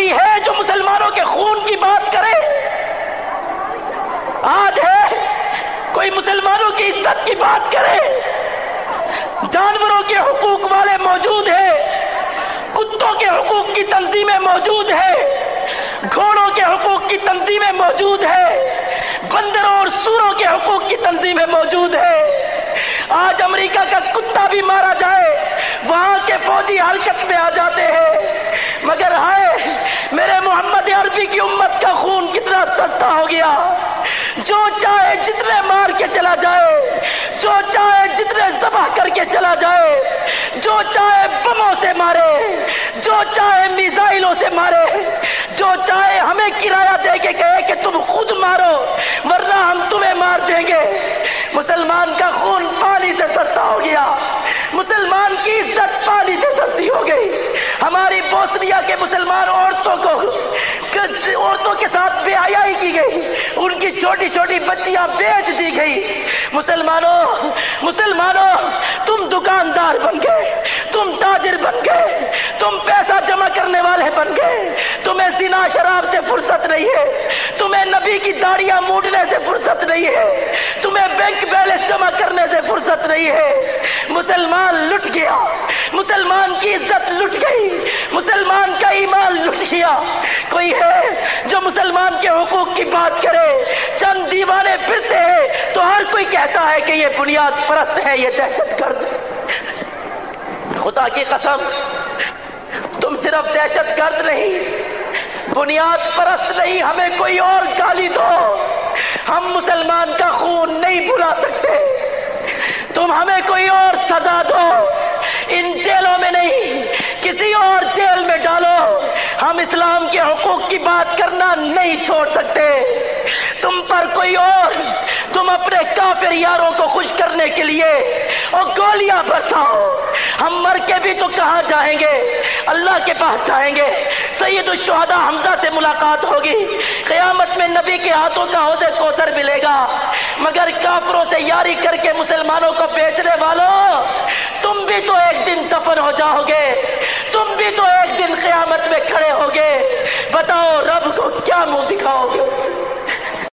کوئی ہے جو مسلمانوں کے خون کی بات کرے؟ آج ہے کوئی مسلمانوں کی عزت کی بات کرے؟ جانوروں کے حقوق والے موجود ہیں، کتوں کے حقوق کی تنظیمیں موجود ہیں، گھوڑوں کے حقوق کی تنظیمیں موجود ہیں، بندروں اور سوروں کے حقوق کی تنظیمیں موجود ہیں۔ آج امریکہ کا کتا بھی مارا جائے کے فوجی حرکت میں آ جاتے ہیں۔ مگر ہائے، میرے محمد عربی کی امت کا خون کتنا سستا ہو گیا۔ جو چاہے جتنے مار کے چلا جائے، جو چاہے جتنے ذبح کر کے چلا جائے، جو چاہے بموں سے مارے، جو چاہے میزائلوں سے مارے، جو چاہے ہمیں کرایہ دے کے کہے کہ تم خود مارو، ورنہ ہم تمہیں مار دیں گے۔ مسلمان کا خون پانی سے سستا ہو گیا۔ مسلمان کی عزت پانی سے سستی ہو گئی ہماری بوسنیا کے مسلمان عورتوں کو عورتوں کے ساتھ بے حیائی کی گئی. ان کی چھوٹی چھوٹی بچیاں بیچ دی گئی. مسلمانوں مسلمانوں، تم دکاندار بن گئے. تم تاجر بن گئے. تم پیسہ جمع کرنے والے بن گئے. تمہیں سینا شراب سے فرصت نہیں ہے. تمہیں نبی کی داڑیاں موٹنے سے فرصت نہیں ہے. تمہیں بینک بیلنس جمع کرنے سے فرصت نہیں ہے. مسلمان لٹ گیا. مسلمان کی عزت لٹ گئی، مسلمان کا ایمان لٹ گیا۔ کوئی ہے جو مسلمان کے حقوق کی بات کرے، چند دیوانے پھرتے ہیں، تو ہر کوئی کہتا ہے کہ یہ بنیاد پرست ہے، یہ دہشت گرد خدا کی قسم، تم صرف دہشت گرد نہیں، بنیاد پرست نہیں، ہمیں کوئی اور گالی دو۔ ہم مسلمان کا خون نہیں بلا سکتے۔ تم ہمیں کوئی اور سزا دو۔ کسی اور جیل میں ڈالو۔ ہم اسلام کے حقوق کی بات کرنا نہیں چھوڑ سکتے۔ تم پر کوئی اور، تم اپنے کافر یاروں کو خوش کرنے کے لیے اور گولیاں برساؤ۔ ہم مر کے بھی تو کہاں جائیں گے؟ اللہ کے پاس جائیں گے۔ سید الشہداء حمزہ سے ملاقات ہوگی۔ قیامت میں نبی کے ہاتھوں کا حوض کوثر ملے گا۔ مگر کافروں سے یاری کر کے مسلمانوں کو بیچنے والوں تم بھی تو ایک دن دفن ہو جاؤ گے۔ بھی تو ایک دن قیامت میں کھڑے ہوگے۔ بتاؤ رب کو کیا منہ دکھاؤ گے؟